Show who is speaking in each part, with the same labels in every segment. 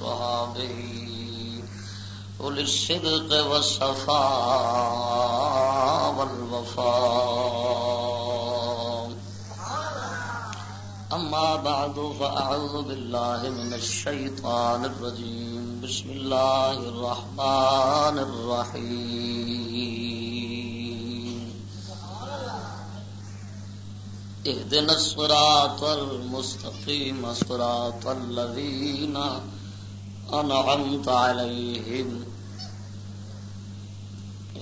Speaker 1: وأصحابه أولي الصدق والصفاء والوفاء. أما بعد، فأعوذ بالله من الشيطان الرجيم. بسم الله الرحمن الرحيم. اهدنا الصراط المستقيم، صراط الذين أنعمت أنعمت عليهم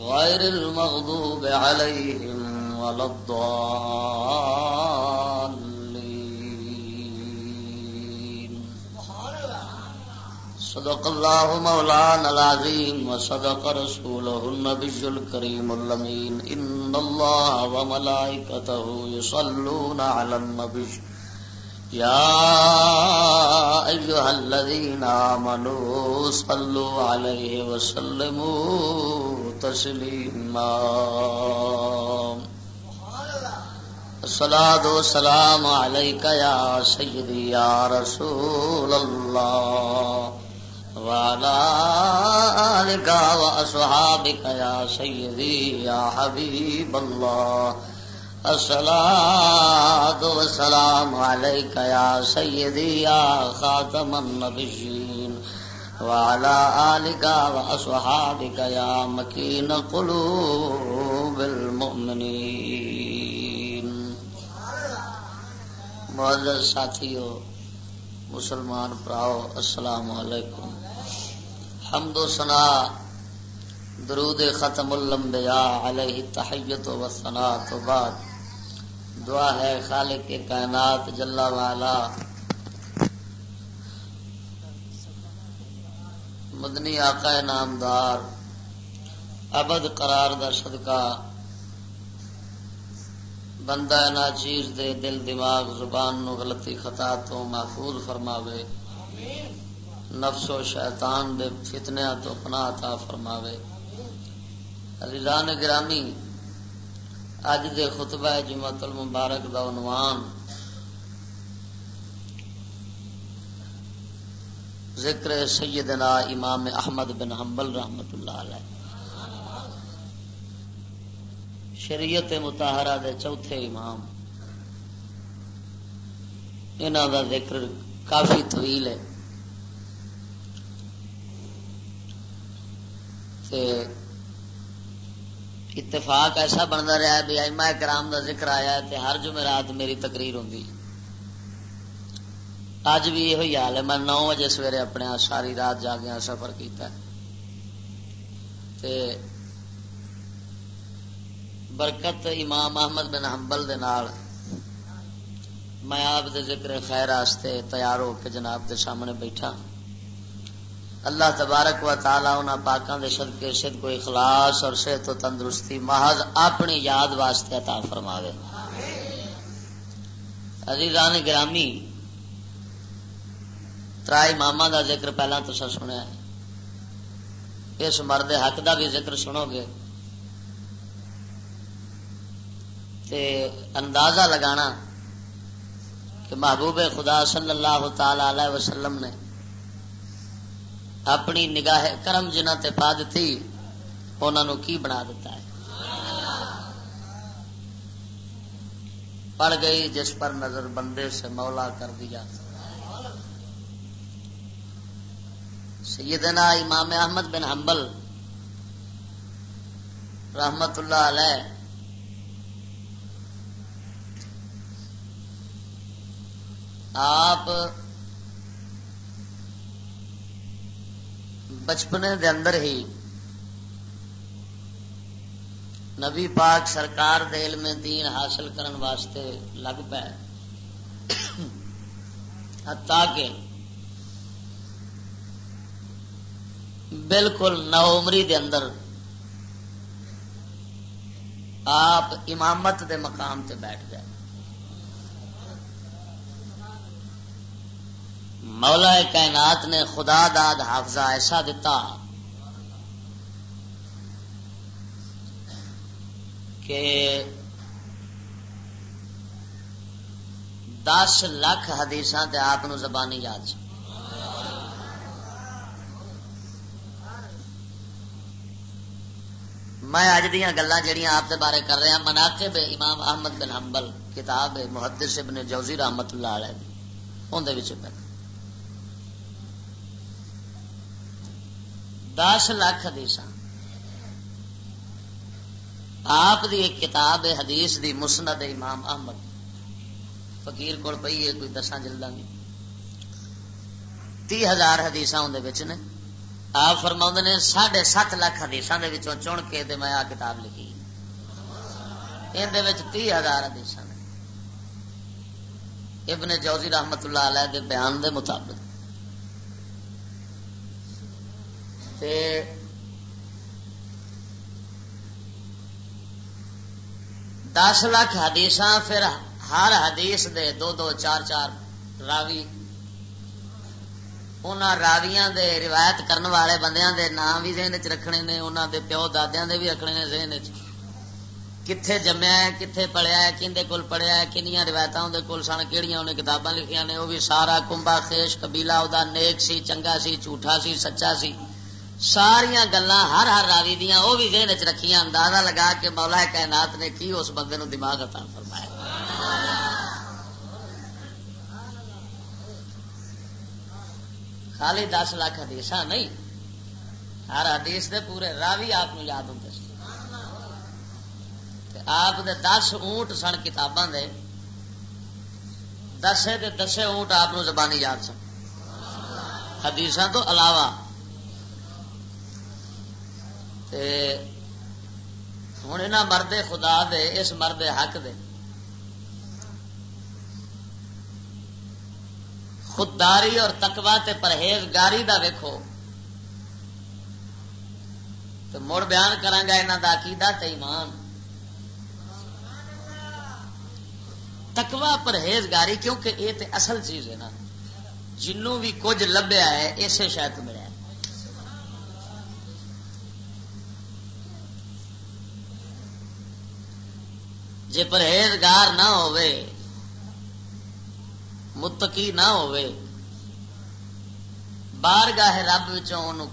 Speaker 1: غير المغضوب عليهم ولا الضالين. صدق الله مولانا العظيم وصدق رسوله النبي الكريم اللمين إن الله وملائكته يصلون على النبي. يا أيها الذين آمنوا صلوا عليه وسلموا تسليما. الصلاة والسلام عليك يا سيدي يا رسول الله. وعلى آلك وأصحابك يا سيدي يا حبيب الله. الصلاة والسلام عليك يا سيدي يا خاتم النبيين وعلى آلك وأصحابك يا مكين قلوب المؤمنين. معزز ساتھیو، مسلمان پراؤ السلام علیکم۔ حمد و ثنا درود ختم الانبیاء علیہ تحیت و ثنا تو بعد۔ دعا ہے خالق کے کائنات جلا والا مدنی آقا نامدار ابد قرار دا صدقہ۔ بندہ ناچیز دے دل دماغ زبان نو غلطی خطا تو محفوظ فرماوے۔ نفس و شیطان دے فتنیا تو پناہ عطا فرماوے۔ عزیزان گرامی اج دے خطبہ جمعت المبارک دا عنوان ذکر سیدنا امام احمد بن حنبل رحمت اللہ علیہ شریعت متحرہ دے چوتھے امام انہاں دا ذکر کافی طویل ہے تے اتفاق ایسا بنتا رہا ہے بھی ایما کرام دا ذکر آیا ہے تے ہر جمعرات میری تقریر ہوں اج بھی یہ حال ہے، میں نو بجے سویرے اپنے ساری رات جاگیا سفر کیتا ہے۔ تے برکت امام احمد بن حنبل دے نال میں آپ دے ذکر خیر آستے تیار ہو کے جناب دے سامنے بیٹھا۔ اللہ تبارک و تعالی انہاں پاکاں دے صدقے صدق کو اخلاص اور صحت و تندرستی محض اپنی یاد واسطے عطا فرماوے۔ عزیزان گرامی، ترائی ماما دا ذکر پہلا تو سر سنیا ہے۔ اس مرد حق دا بھی ذکر سنو گے۔ تے اندازہ لگانا کہ محبوب خدا صلی اللہ تعالی علیہ وسلم نے اپنی نگاہ کرم جنہ تے پا دیتی انہوں نے کی بنا دیتا ہے؟ پڑ گئی جس پر نظر بندے سے مولا کر دیا۔ سیدنا امام احمد بن حنبل رحمت اللہ علیہ آپ بچپنے دے اندر ہی نبی پاک سرکار دے علم دین حاصل کرن واسطے لگ پے۔ حتیٰ کہ بالکل نو عمری دے اندر آپ امامت دے مقام تے بیٹھ گئے مولا کائنات نے خدا داد حافظہ ایسا دیتا کہ دس لاکھ حدیث آپ زبانی یاد سے میں اج دیا گلا جہیا آپ کے بارے کر رہا ہاں، مناقب امام احمد بن حنبل، کتاب محدث ابن جوزی رحمت اللہ علیہ اندر دس لاکھ حدیث آپ دی ایک کتاب ہے، حدیث دی مسند امام احمد۔ فقیر کول پئی ہے، کوئی دساں جلدا نہیں تی ہزار حدیث اندر نے۔ آپ فرما نے ساڑھے سات لاکھ حدیث چن کے دے میں آ کتاب لکھی۔ اندر تی ہزار حدیث نے۔ ابن جوزی رحمت اللہ علیہ دے بیان دے مطابق۔ تے دس لاکھ حدیث پھر ہر حدیث دے دو دو چار چار راوی۔ ان راویاں دے روایت کرن والے بندیاں دے نام بھی ذہن چ رکھنے نے انہوں دے پیو دادیاں دے بھی رکھنے نے ذہن چ کتھے جمیا ہے، کتھے پڑھیا ہے کھے کول پڑھیا ہے کنیاں روایتاں دے کول سن، کیڑیاں انہیں کتاباں لکھیاں نے وہ بھی سارا کمبا خیش، قبیلہ، او نیک سی، چنگا سی، جھوٹا سی، سچا سی۔ ساریا گلا ہر ہر راوی دیا وہ بھی ذہن چ رکھیاں، اندازہ لگا کے مولا کائنات نے کی اس بندے نو دماغ عطا فرمایا۔ خالی دس لاکھ حدیث نہیں، ہر حدیث دے پورے راوی آپ یاد ہوں آپ دے دس اونٹ سن کتاباں دے، دسے دے دسے اونٹ آپ زبانی یاد سن۔ حدیث تو علاوہ ہوں یہاں مرد خدا دے، اس مرد حق دے۔ خودداری اور تکوا تے پرہیزگاری دا ویکھو۔ تو مڑ بیان کرانگا یہاں دا عقیدہ تے ایمان۔ تکوا پرہیزگاری، کیونکہ یہ تے اصل چیز ہے نا۔ جنوں بھی کچھ لبیا ہے، اسے شاید ملیا جے پرہیزگار نہ ہوئے متقی نہ ہوئے بار گاہ رب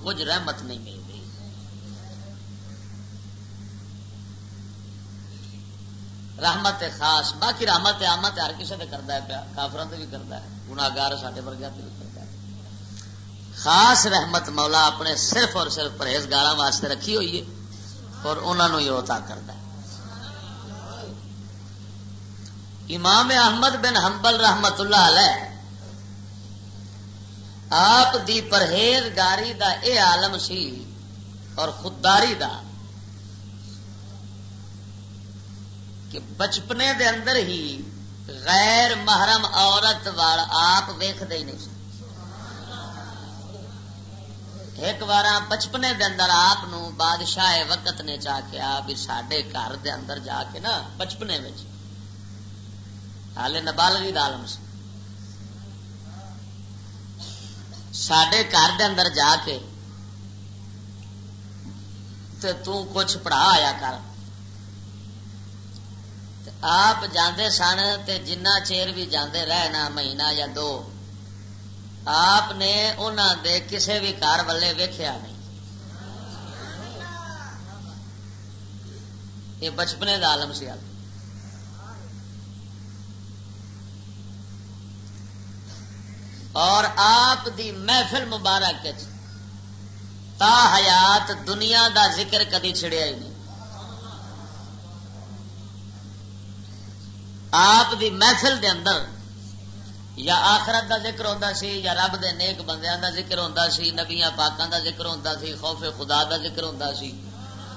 Speaker 1: کچھ رحمت نہیں ملتی رحمت خاص، باقی رحمت آمت ہر کسی سے کرتا ہے پیا کافران بھی کرتا ہے گناگار سارے ورگا بھی کرتا ہے۔ خاص رحمت مولا اپنے صرف اور صرف پرہیزگار واسطے رکھی ہوئی ہے، اور انہوں ہی عطا کرتا ہے۔ امام احمد بن حنبل رحمت اللہ علیہ، آپ دی پرہیزگاری دا اے عالم سی اور خودداری دا، کہ بچپنے دے اندر ہی غیر محرم عورت وال آپ ویختے ہی نہیں ایک بار بچپنے دے اندر آپ بادشاہ وقت نے چاہ کے بھی سڈے گھر دے اندر جا کے نا، بچپنے میں ہال نبالگی عالم سی سڈے گھر دے اندر جا کے تے تو کچھ پڑھا آیا کر آپ جاندے سن تے جنہ چیر بھی جاندے رہنا مہینہ یا دو آپ نے انہوں دے کسے بھی کار والے ویخیا نہیں یہ بچپنے کا آلم سی آلم اور آپ دی محفل مبارک جی۔ تا حیات دنیا دا ذکر کدی چڑیا ہی نہیں۔ آپ دی محفل دے اندر یا آخرت دا ذکر ہوتا سی یا رب دے نیک بندیاں دا ذکر ہوتا سی، نبیاں پاکاں دا ذکر ہوتا سی، خوف خدا دا ذکر ہوتا سی۔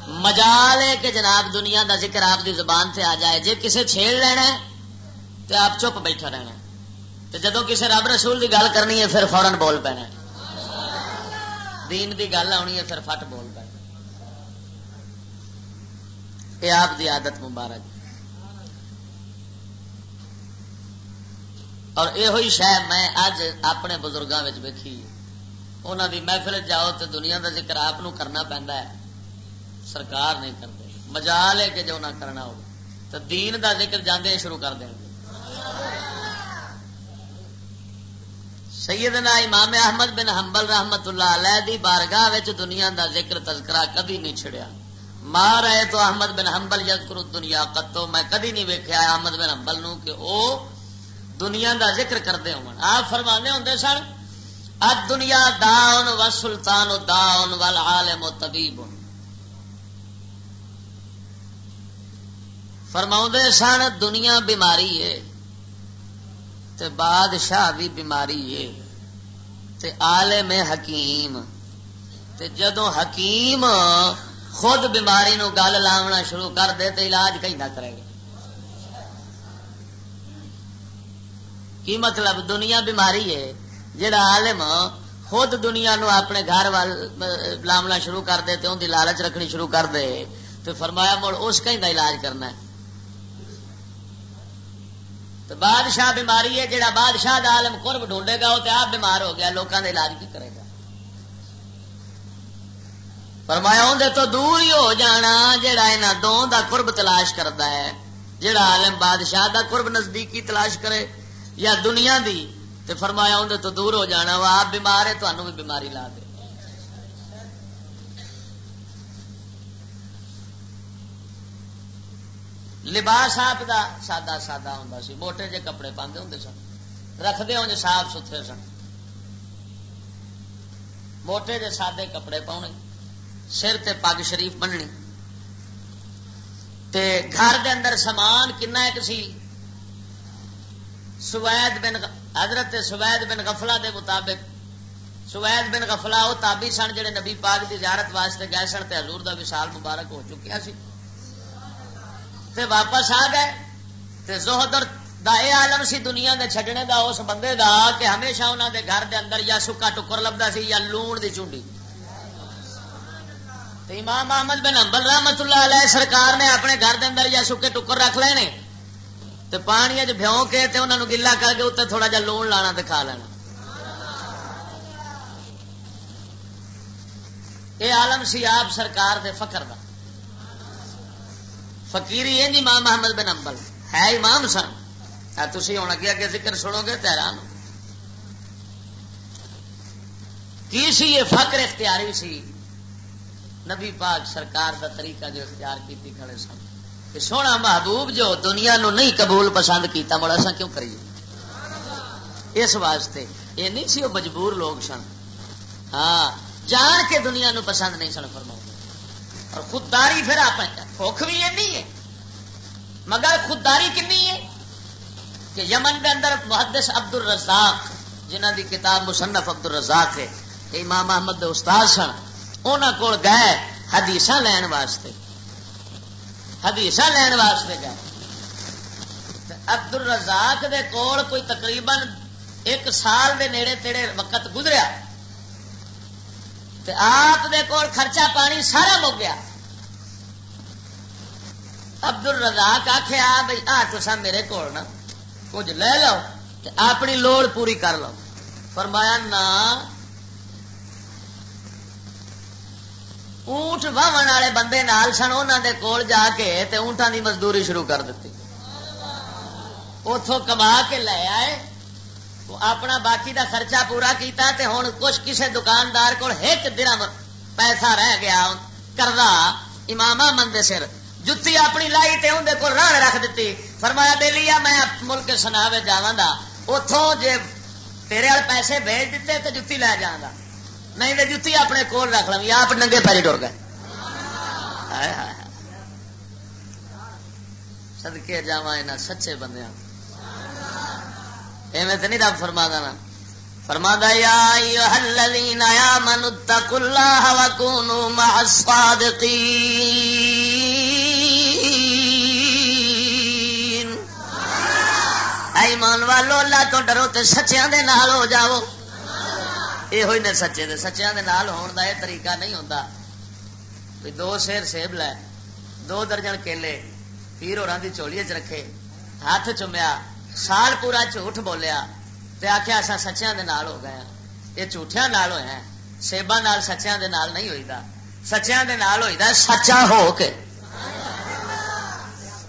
Speaker 1: مجال ہے کہ جناب دنیا دا ذکر آپ دی زبان سے آ جائے۔ جے کسے چھیڑ لینا ہے تو آپ چپ بیٹھا رہنا جدو کسی رب رسول کی گل کرنی ہے پھر فورن بول پینا دین دی گل آنی ہے پھر فٹ بول پہ یہ آپ دی عادت مبارک۔ اور یہ شہ میں اج اپنے بزرگوں ویکھی۔ انہوں دی محفل جاؤ تو دنیا دا ذکر آپ کرنا پہنتا ہے۔ سرکار نہیں کرتے مجال ہے کہ جو نہ کرنا ہو تو دین دا ذکر جانے شروع کر دیں گے سیدنا امام احمد بن حنبل رحمت اللہ علیہ دی بارگاہ دنیا دا ذکر تذکرہ کدی نہیں چھڑیا۔ مار ہے تو احمد بن حنبل یذکر دنیا کتو میں کدی نہیں ویکھیا احمد بن حنبل نو کہ او دنیا دا ذکر کرتے ہون۔ آپ فرمانے ہوندے سن اد دنیا داؤن و سلطان داؤن وال و طبیب۔ فرما سن، دنیا بیماری ہے۔ تے بادشاہ بھی بیماری ہے تے عالم حکیم تے جدو حکیم خود بیماری نو گل لاونا شروع کر دے تے علاج کہیں نہ کرے گا۔ کی مطلب دنیا بیماری ہے جڑا عالم خود دنیا نو اپنے گھر وال شروع کر دے تے ان دی لالچ رکھنی شروع کر دے تو فرمایا مڑ اس کہیں علاج کرنا ہے۔ تو بادشاہ بیماری ہے جہاں بادشاہ دا عالم قرب ڈھونڈے گا وہ تو آپ بیمار ہو گیا لوگوں کا علاج کی کرے گا۔ فرمایا اندر تو دور ہی ہو جانا جہا یہاں دون دا قرب تلاش کرتا ہے۔ جہا عالم بادشاہ دا قرب نزدیکی تلاش کرے، یا دنیا دی۔ تو فرمایا اندر تو دور ہو جانا، وہ آپ بیمار ہے تو بھی بیماری لا دے۔ لباس آپ دا سادہ سادہ ہوں سی، موٹے جے کپڑے پاندے ہوں سن رکھتے ہوں صاف ستھرے سن۔ موٹے جے سادے کپڑے پاؤنے، سر تے پگ شریف بننی تے گھر دے اندر سامان کنا ایک سی؟ سوید بن حضرت سوید بن غفلہ دے مطابق۔ سوید بن غفلہ وہ تابی سن جڑے نبی پاک دی زیارت واسطے گئے سن، تے حضور دا وصال مبارک ہو چکیا سی۔ تے واپس آ گئے۔ تے زہدر دا اے عالم سی دنیا دے چھڈنے دا اس بندے دا کہ ہمیشہ انہاں دے گھر دے اندر یا سکا ٹکر لبدا سی یا لون دی چونڈی۔ تے امام احمد بن حنبل رحمت اللہ علیہ سرکار نے اپنے گھر دے اندر یا سکے ٹکر رکھ لے تے پانی اج بھیوں کے تے انہاں نو گلا کر کے اوتے تھوڑا جا لون لانا تے کھا لینا۔ اے عالم سی آپ سرکار دے فقر دا۔ فقیری ہے جی امام محمد بن امبل ہے امام سن تھی ہوں اگے اگے ذکر سنو گے تیران کی سی یہ فقر اختیاری سی؟ نبی پاک سرکار دا طریقہ جو اختیار کیتی کھڑے سن۔ سونا محبوب جو دنیا نو نہیں قبول پسند کیتا، مڑا سا کیوں کریے؟ اس واسطے یہ نہیں سی، وہ مجبور لوگ سن۔ ہاں جان کے دنیا نو پسند نہیں سن فرما اور خودداری پھر آپ بھوک بھی یہ ہے۔ مگر خودداری کنی ہے کہ یمن کے اندر محدث عبد الرزاق جنہ دی کتاب مصنف عبد الرزاق ہے امام احمد دے استاد سن انہوں کو گئے حدیث لین واسطے۔ حدیث لین واسطے گئے۔ عبد الرزاق دے کول کوئی تقریباً ایک سال دے نیڑے تیڑے وقت گزریا۔ آپ دے کول خرچہ پانی سارا مک گیا۔ ابد الرزاق آخیا بھائی آ تو میرے کو کچھ لے لو اپنی لوڑ پوری کر لو۔ فرمایا نہ اونٹ واہن والے بندے نال سن انہوں دے کول جا کے تے اونٹان دی مزدوری شروع کر دیتی اتوں کما کے لے آئے۔ اپنا باقی دا خرچہ پورا کیتا تے ہوں کچھ کسے دکاندار کو ایک درم پیسہ رہ گیا کردا امام من سر۔ جتی اپنی لائی تے اندر کو راہ رکھ دیتی فرمایا بے لیا میں ملک سنا جا اتوں جے تیرے وال پیسے بھیج دیتے تو جتی لے جا نہیں تو جتی اپنے کول رکھ لوں آپ ننگے پیری ٹر گئے۔ سدکے جا سچے بندے ایویں تو نہیں رب فرما دینا فرما یا الذین آمنوا اتقوا اللہ وکونوا مع الصادقین۔ ایمان والو، اللہ تو ڈرو تے سچیاں دے نال ہو جاؤ۔ یہ نے سچے دے سچیا دے نال ہون دا یہ طریقہ نہیں ہوندا۔ ہوتا دو سیر سیب لے، دو درجن کیلے، پیر اور چولی چ رکھے، ہاتھ چومیا، سال پورا جھوٹ بولیا۔ تے آخیا اصا سچیا دے نال ہو گئے ہاں۔ یہ جھوٹیا نال ہوئے ہیں۔ سیبا نال سچیا دے نال نہیں ہوئی دا سچیا دے نال ہوئی دا سچا ہو کے۔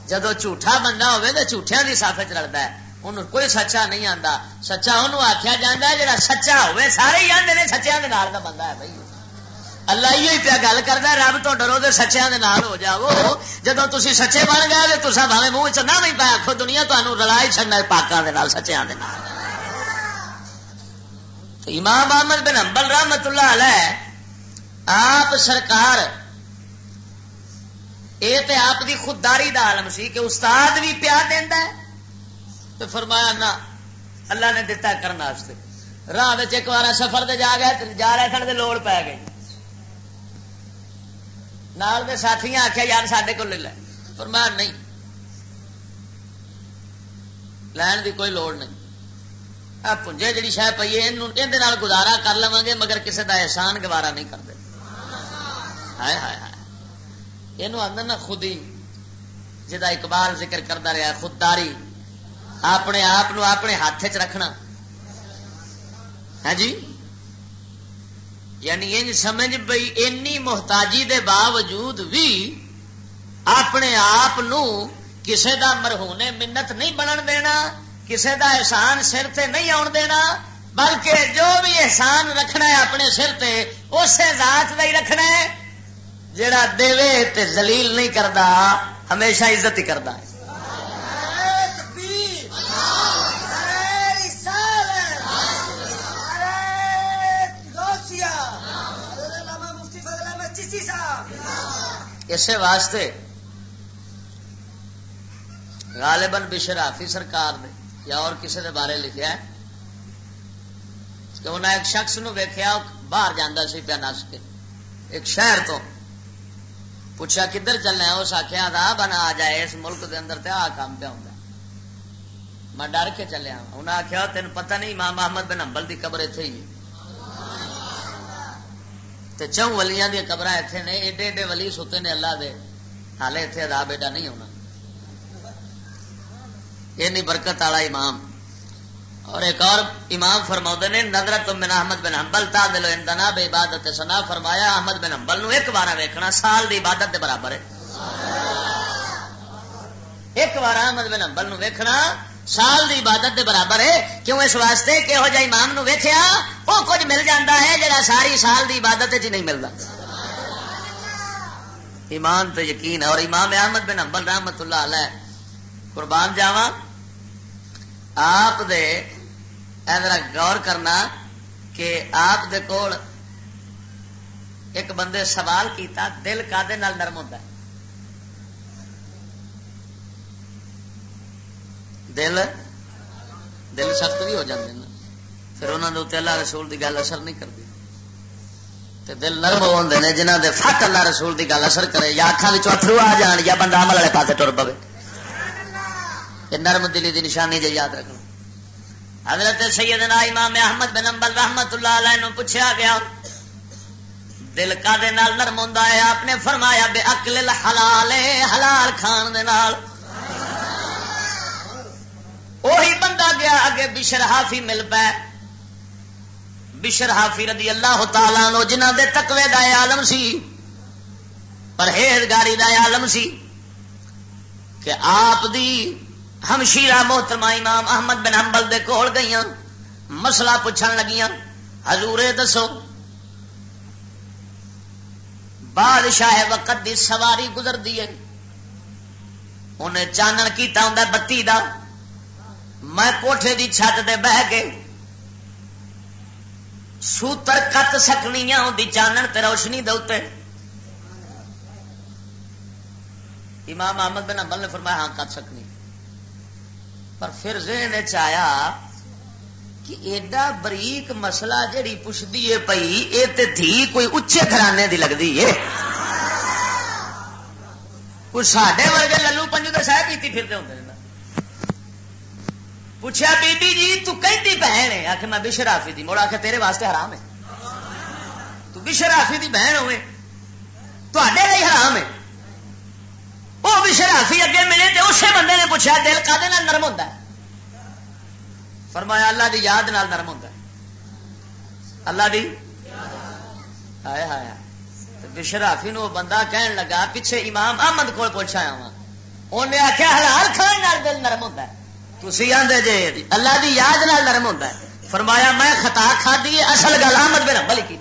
Speaker 1: جدو جھوٹا بندہ ہوئے تو جھوٹیا کی سافت رلتا ہے۔ انہوں کوئی سچا نہیں آتا سچا انہوں آخیا جا جا سچا ہوئے۔ سارے ہی آتے ہیں سچیا کے نال کا بندہ ہے بھائی۔ اللہ یہ پیا گل کرتا رب تو ڈرو تو سچیا نال ہو جاؤ۔ جب تھی سچے بن گئے تو تصا بھاوے منہ چنا نہیں پایا آخو دنیا تمہیں رلا ہی چڑنا پاکوں کے سچیا کے نال امام احمد بن امبل رحمت اللہ علیہ آپ سرکار یہ تے آپ دی خودداری دا عالم سی کہ استاد بھی پیا دینا ہے۔ تو فرمایا نہ، اللہ نے دتا کرنے راہ ایک بار سفر دے جا گئے جا رہے سن لوڑ پی گئی۔ نال دے ساتھی آخیا یار سڈے کو لے لے۔ فرمایا نہیں، لین دی کوئی لوڑ نہیں۔ پنجے جی شہ پی یہ گزارا کر لوا گے مگر کسی کا احسان گوارا نہیں کرتے۔ ہائے ہائے ہائے۔ یہ آدھا نا خود ہی جا اقبال ذکر کرتا رہا خودداری۔ اپنے آپ اپنے ہاتھ چ رکھنا۔ ہے جی؟ یعنی یہ سمجھ بھائی اینی محتاجی دے باوجود بھی اپنے آپ کسے دا مرہونے منت نہیں بنن دینا۔ کسے دا احسان سر تے نہیں آن دینا، بلکہ جو بھی احسان رکھنا ہے اپنے سر تے اسے ذات کا ہی رکھنا ہے۔ جڑا دے تے زلیل نہیں کرتا ہمیشہ عزت ہی کرتا ہے۔ اسی واسطے غالباً بشر سرکار نے یا اور کسی نے بارے لکھا ہے؟ کہ انہیں ایک شخص نو ویخیا باہر جانا سی پیا نس کے۔ ایک شہر تو پوچھا، کدھر چلنا ہے؟ اس آخیا تھا ہاں، بنا آ جائے، اس ملک دے اندر تے آ کام پہ ہوں میں ڈر کے چلیا ہاں۔ انہیں آخیا تین پتہ نہیں ماں محمد بن امبل دی قبر اتنے ہی چون ولیاں دیا قبر اتنے نے، ایڈے ایڈے ولی ستے نے اللہ دے۔ حالے اتنے ادا بیٹا نہیں ہونا۔ یہ برکت والا امام۔ اور ایک اور امام فرما نے، نظرت من احمد بن حنبل، تا دلو اندنا بے عبادت سنا فرمایا، احمد بن حنبل نو ایک بار ویکھنا، سال دی عبادت دے برابر ہے۔ ایک بار احمد بن حنبل نو ویکھنا، سال دی عبادت دے برابر ہے۔ کیوں اس واسطے کہ ہو جا امام نو ویکھیا وہ کچھ مل جاتا ہے جڑا ساری سال دی عبادت چ نہیں ملتا ایمان تو یقین ہے، اور امام احمد بن حنبل رحمت اللہ علیہ قربان جاواں، آپ دے ذرا غور کرنا کہ آپ دے کول ایک بندے سوال کیتا، دل کا دے نال نرم ہوتا ہے؟ دل؟ دل سخت بھی ہو جاتے ہیں پھر انہوں نے اللہ رسول کی گل اثر نہیں کرتی دل نرم ہوتے ہیں جنہ دے فٹ اللہ رسول کی گل اثر کرے، یا اکھان اترو آ جان، یا بندہ عمل والے پاس ٹر پے یہ نرم دلی دی نشانی جی یاد رکھنا حضرت سیدنا امام احمد بن امبل رحمت اللہ علیہ نو پوچھا گیا، دل کا دے نال نرم ہوندا ہے؟ آپ نے فرمایا بے اکل الحلال، حلال کھان دے نال۔ وہی بندہ گیا، اگے بشر حافی مل پے۔ بشر حافی رضی اللہ تعالی نو جنہ دے تقوی دا عالم سی، پرہیزگاری دا عالم سی، کہ آپ دی ہمشیرہ محترمہ امام احمد بن حنبل دے کول گئی مسئلہ پوچھن لگیاں، حضور دسو، بادشاہ وقت دی سواری گزر دی ہے، انہیں چانن کیتا ہوں بتی دا، میں کوٹھے دی چھت دے بہ کے سوتر کت سکنی ہوں دی چانن تے روشنی دے امام احمد بن حنبل نے فرمایا ہاں کت سکنی۔ پر پھر ذہن چیا کہ ایڈا بریک مسئلہ جڑی پوچھتی ہے پئی یہ تو تھی کوئی اچے گھرانے دی لگتی ہے۔ کوئی ساڈے ورگے للو پنجو تو سہ پیتی پھرتے ہوں پوچھا بی بی جی تو کہتی بہن ہے؟ آخر میں بشرافی دی۔ موڑا آخر تیرے واسطے حرام ہے۔ تو بھی شرافی دی بہن ہوئے۔ تے لیے حرام ہے۔ وہ بھی شرافی اگے ملے تو اسی بندے نے پوچھا دل کا نرم ہوتا ہے؟ فرمایا اللہ دی یاد نال نرم ہوتا ہے۔ اللہ دی؟ آیا آیا بشرافی نو بندہ کہن لگا، پیچھے امام احمد کو پوچھا وا انہیں آخیا حلال کھان دل نرم ہوتا ہے۔ تھی آدھے جی اللہ دی یاد نال نرم ہوتا ہے۔ فرمایا، میں خطا کھا دی اصل گل احمد بن امبل کی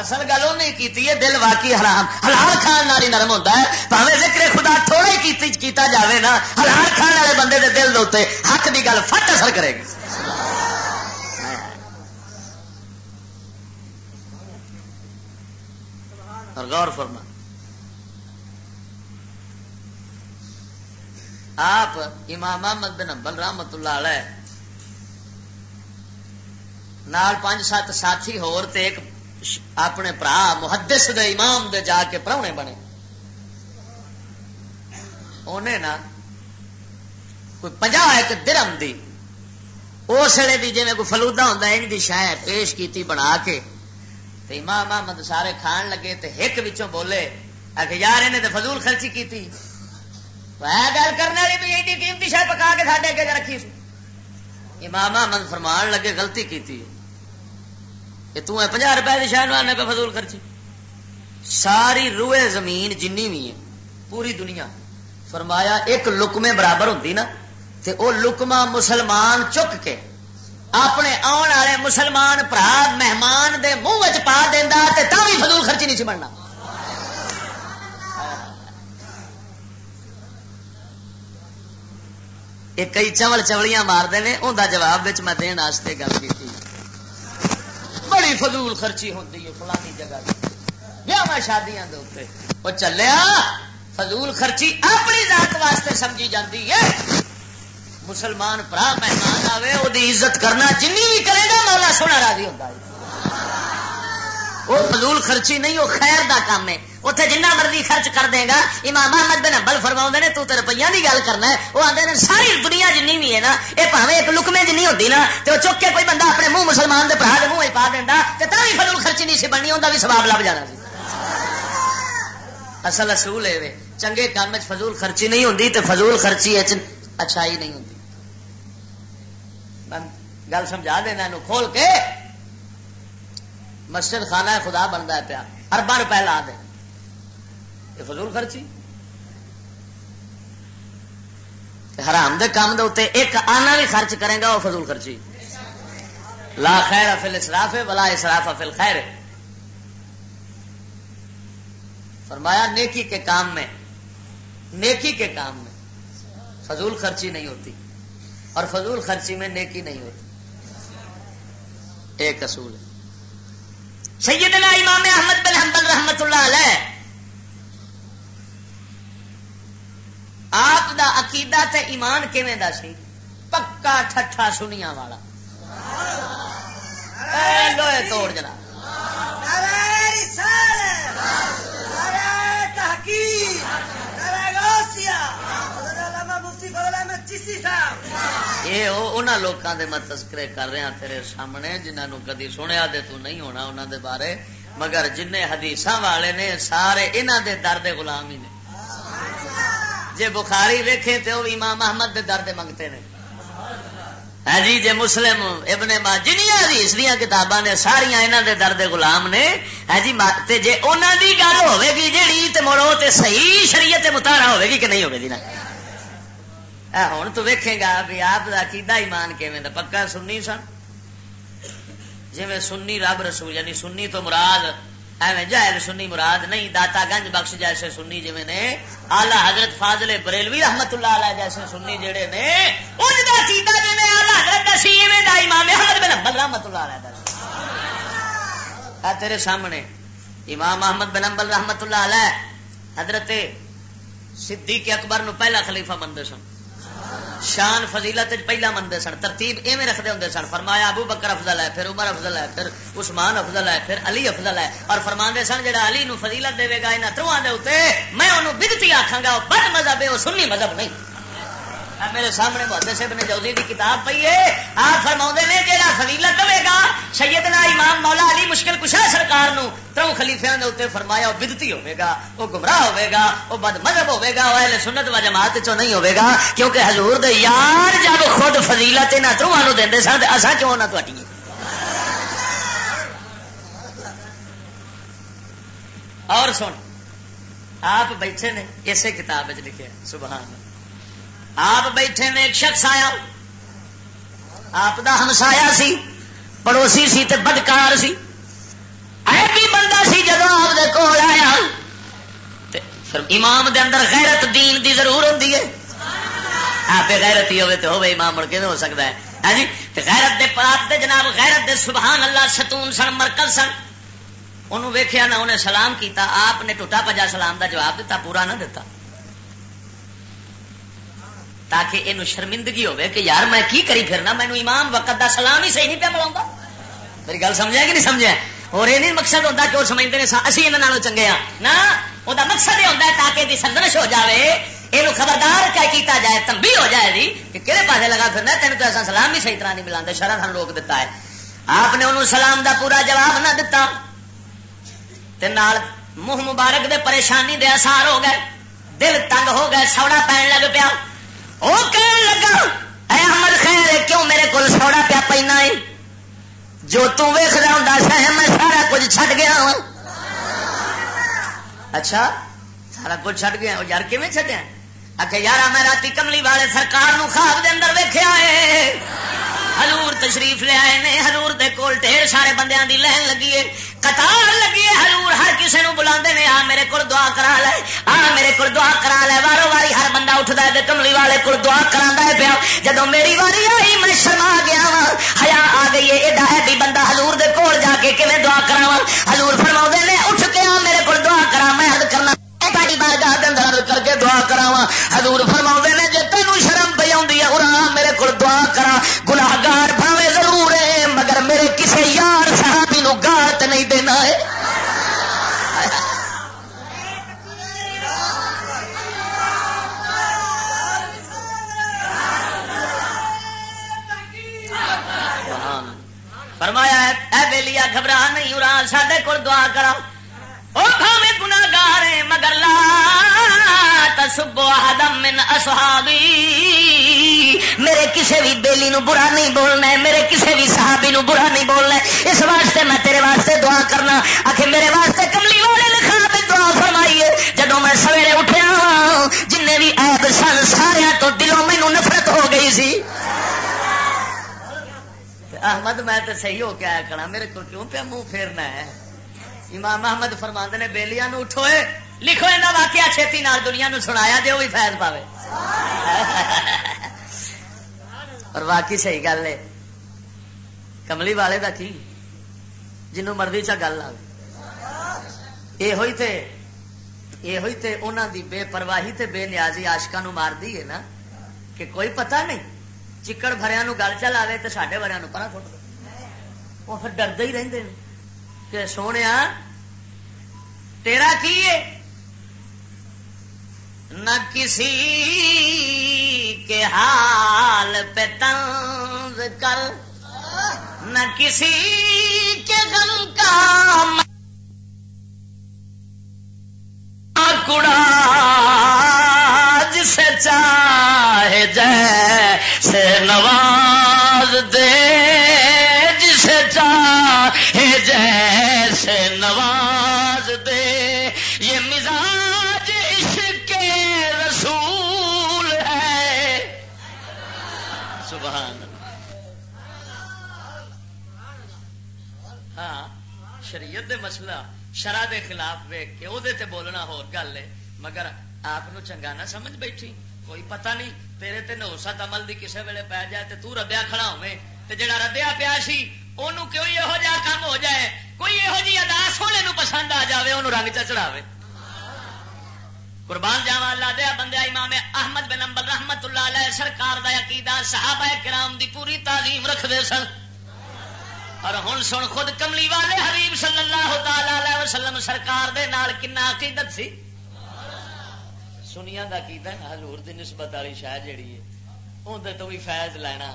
Speaker 1: اصل گل وہ نہیں کی دل واقعی حرام۔ حلال کھان نال نرم ہوتا ہے۔ پاوے ذکر خدا تھوڑا ہی کیتا جاوے نا، حلال کھان والے بندے دے دل دے حق دی گل فٹ اثر کرے گی۔ اور غور فرما۔ آپ امام احمد بن امبل رحمت اللہ علیہ، نال پانچ سات ساتھی ہور تے ایک اپنے برا محدث دے امام دے جا کے پرونے بنے۔ انہیں نا کوئی پنجا ایک درم دی، اس ویلے دی جی کوئی فلودا ہوں ان کی شہ پیش کی بنا کے۔ تے امام محمد سارے کھان لگے تے ایک بچوں بولے آخ یار انہیں تے فضول خرچی کی تھی گل کرنے والی بھی ایڈی قیمتی شاید پکا کے ساڈے اگے رکھی سی امام محمد فرمان لگے، غلطی کی تھی کہ تو پناہ روپئے کی شاید آنے پہ فضول خرچی۔ ساری روئے زمین جنی بھی ہے پوری دنیا۔ فرمایا، ایک لکمے برابر ہوتی نا، تے او لکما مسلمان چک کے اپنے آن والے مسلمان برا مہمان دے منہ پا دینا تا بھی فضول خرچی نہیں بننا۔ کئی چول چولیاں مارتے ہیں ان جواب میں دن گل کی فضول خرچی ہوتی ہے، فلانی جگہ بیا شادیاں وہ چلیا، فضول خرچی اپنی ذات واسطے سمجھی جاتی ہے۔ مسلمان برا مہمان آئے وہ عزت کرنا جن بھی کرے گا، مولا سونا راضی ہوتا ہے۔ وہ فضول خرچی نہیں وہ خیر دا کام ہے۔ اتنے جنہ مرضی خرچ کر دے گا، امام احمد بن ابل فرما نے، تو روپیہ کی گل کرنا ہے۔ وہ آتے ہیں ساری دنیا جنی بھی ہے نا یہ پاوے ایک لکمے جنی ہوتی نا تو چک کے کوئی بندہ اپنے منہ مسلمان کے برا کے منہ پا دینا تو تا بھی فضول خرچی نہیں سی بننی انہیں بھی سواب لب جانا سی۔ اصل اصول ہے چنگے کام فضول خرچی نہیں ہوتی تو فضول خرچی اچھائی نہیں ہوتی گل سمجھا دینا کھول کے۔ مسجد خانہ خدا بنتا ہے پیا اربا روپئے لا دے۔ یہ فضول خرچی؟ حرام دے کام دے اتنے ایک آنا بھی خرچ کرے گا، وہ فضول خرچی۔ لا خیر افل اسراف ہے بلا اسراف افل خیر فرمایا، نیکی کے کام میں، نیکی کے کام میں فضول خرچی نہیں ہوتی۔ اور فضول خرچی میں نیکی نہیں ہوتی۔ ایک اصول ہے۔ سیدنا امام احمد بن حنبل رحمت اللہ علیہ آپ دا عقیدہ تے ایمان کیویں دا سی؟ پکا ٹھٹھا سنیا والا۔ لوہے توڑ جنا تحقیق یہ لوگوں کے میں تذکرے کر رہا تیرے سامنے جنہوں کدی سنیا دے تو نہیں ہونا انہوں دے بارے، مگر جن حدیث والے نے، سارے انہوں دے درد غلام ہی نے۔ جے بخاری ویکھے تو وہ امام محمد دے درد منگتے ہیں ہاں جی جے مسلم ابن ما جنیا حدیث دیا کتاباں نے ساریا انہوں دے درد غلام نے۔ ہاں جی تے جے انہوں دی گل ہوے گی جیڑی، تے مڑو تے صحیح شریعت متارا ہوے گی کہ نہیں ہوے گی نا ہوں تو ویکھے گا بھی آپ کا کیدا ایمان کیون پکا سننی سن؟ جی میں سنی رب رسول یعنی سنی تو مراد ایویں جائز سنی مراد نہیں، داتا گنج بخش جیسے سنی جی نے، آلہ حضرت فاضل بریلوی رحمت اللہ علیہ جیسے سنی جڑے نے، ان کا کیدا جی آلہ حضرت دسی ایویں دا امام احمد بن حنبل رحمت اللہ علیہ دا تیرے سامنے، امام احمد بن حنبل رحمت اللہ علیہ، حضرت صدیق اکبر نو پہلا خلیفہ مندے سن۔ شان فضیلت پہلا منتے سن، ترتیب ایویں رکھتے ہوں سن، فرمایا ابو بکر افضل ہے، پھر عمر افضل ہے، پھر عثمان افضل ہے، پھر علی افضل ہے، اور فرما سن جڑا علی نو فضیلت دے گا یہاں ترواں میں انہوں بدتی آخا گا بد مذہب ہے، وہ سنی مذہب نہیں۔ میرے سامنے محدث ابن جوزی کی کتاب پی ہے۔ آپ فرما نے جہاں فضیلت دے گا۔ سیدنا امام مولا علی مشکل کشا سرکار نو ترو خلیفیا کے اتنے فرمایا وہ بدتی ہوگا وہ گمراہ ہوگا وہ بد مذہب ہوگا وہ اہل سنت و جماعت چو نہیں ہوگا کیونکہ حضور دے یار جب خود فضیلت نہ ترو دے سن اصا کیوں نہ تھی اور سن، آپ بیٹھے نے اسی کتاب لکھے سبحان اللہ۔ آپ بیٹھے نے، ایک شخص آیا۔ آپ دا ہمسایا سی، پڑوسی سی تے بدکار سی۔ بھی بندہ سی جب آپ دے کول آیا۔ پھر امام دے اندر غیرت دین دی ضرور ہوں آپ غیرت ہی ہوے تو ہوے امام مڑ کے ہو سکتا ہے۔ ہاں جی؟ غیرت دے پرات دے جناب، غیرت دے سبحان اللہ ستون سن، مرکز سن۔ انہوں ویخیا نہ انہیں سلام کیتا، آپ نے ٹوٹا پجا سلام دا جواب دیتا، پورا نہ دیتا۔ تاکہ یہ شرمندگی ہوے کہ یار میں کی کری پھرنا؟ مینو امام وقت دا سلام ہی صحیح نہیں پیا ملا میری گل سمجھا کہ نہیں سمجھا اور یہ نہیں مقصد ہوتا کہ وہ سمجھتے ہیں اسی یہاں چنگے ہاں۔ نہ، وہ مقصد یہ ہوتا ہے تاکہ دی سندرش ہو جائے یہ خبردار کیا کیتا جائے تمبی ہو جائے جی کہ کہڑے پاسے لگا پھرنا تین تو ایسا سلام بھی صحیح طرح نہیں ملا شرح سن روک دیتا ہے۔ آپ نے انہوں سلام دا پورا جواب نہ دتا۔ منہ مبارک دے پریشانی دے اثار ہو گئے، دل تنگ ہو گئے، سوڑا پہن لگ پیا۔ وہ کہنے لگا، اے احمد خیر کیوں میرے کو سوڑا پیا پینا ہے؟ جو تیکھا ہوں سہ میں سارا کچھ چھٹ گیا ہوں اچھا سارا کچھ چھٹ گیا ہاں؟ یار کیون چڈیا آ یار میں رات کملی والے سرکار نو خواب دے اندر ویخیا ہے۔ ہلور تشریف لے آئے نے ہلور دے کول ڈھیر سارے بندیاں دی لہن لگی ہے، قطار لگی ہے ہلور ہر کسی نو بلا نے، آ میرے کو دعا کرا لے، آ میرے کو دعا کرا لے وارو واری ہر بندہ اٹھتا ہے کملی والے کو دعا کرا ہے پیا جدو میری واری آئی، میں شرما گیا وا ہیا آ گئی ہے، ایڈا ہے بھی بندہ ہلور دے کول جا کے کھے دعا کرا ہلور فرما نے، اٹھ کے آ میرے کو دعا کرا، میں حد کرنا تاری بارگاہ کے اندر کر کے دعا کرا ہزور احمد میں تو صحیح ہو کے آیا کھڑا۔ میرے کو کیوں پہ منہ پھیرنا ہے؟ امام محمد فرماند نے بےلیا اٹھو لکھو یہ واقعہ چھتی نال دنیا نو سنایا جی وہ بھی فائد پاوے۔ اور واقعی صحیح گل ہے۔ کملی والے دا کی؟ جنوں مرضی چا گل آ یہ ہوئی تھے یہ ہوئی تھے انہوں دی بے پرواہی تے بے نیازی آشکا نو مار دی ہے نا، کہ کوئی پتہ نہیں۔ چکڑ بھریا گل چل آئے تو سڈے بھریا نو پرا فٹ وہ پھر ڈردے ہی رہتے ہیں کہ سونے تیرا کی ہے نہ کسی کے حال پہ تنز کر نہ کسی کے غم کا کڑا جسے چاہے جیسے نواز دے، جسے چاہے جیسے نواز دے۔ یہ مزاج عشق کے رسول ہے۔ سبحان ہاں شریعت دے مسئلہ شرح دے خلاف ویک کے وہ بولنا ہو گل ہے۔ مگر آپ چنگا نہ سمجھ بیٹھی۔ کوئی پتہ نہیں، تیرے تے نوسط عمل دی کسے ویلے پی جائے تے تو ربیا کھڑا ہوئے تے جڑا ربیا پیا سی انہوں کوئی یہو جہا کام ہو جائے؟ کوئی یہو جی ادا سونے نو پسند آ جائے انہوں رنگ چڑھاوے۔ قربان جاوا اللہ دیا بندے امام احمد بن امبل رحمت اللہ علیہ سرکار دا عقیدہ، صحابہ کرام دی پوری تعلیم رکھتے سن۔ اور ہن سن خود کملی والے حبیب صلی اللہ تعالی علیہ وسلم سرکار دے نال کنا عقیدت سی؟ سنیا دا عقیدہ حضور دی نسبت والی شاہ جیڑی ہے اندر تو بھی فیض لینا۔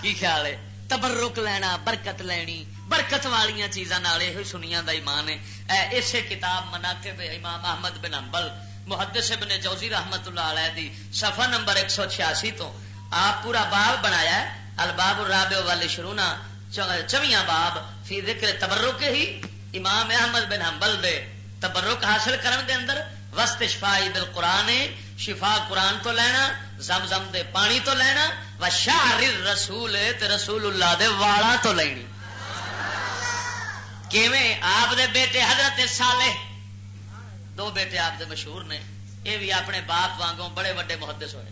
Speaker 1: کی خیال ہے؟ تبرک لینا، برکت لینی۔ برکت والی چیزاں یہ سنیا کا ایمان ہے۔ اے اسے کتاب منا امام احمد بن امبل محدث ابن جوزی رحمت اللہ علیہ دی صفحہ نمبر ایک سو چھیاسی تو آپ پورا باب بنایا ہے۔ الباب الرابع والے شرونا چویاں باب۔ فی ذکر تبرک ہی امام احمد بن حنبل دے تبرک حاصل کرن دے اندر وسط شفا دل قرآن شفا قرآن تو لینا زم زم دے پانی تو لینا، و شاہ رسول تے رسول اللہ دے والا تو لینی۔ کیویں؟ آپ دے بیٹے حضرت صالح۔ دو بیٹے آپ دے مشہور نے۔ یہ بھی اپنے باپ وانگوں بڑے وڈے محدث ہوئے۔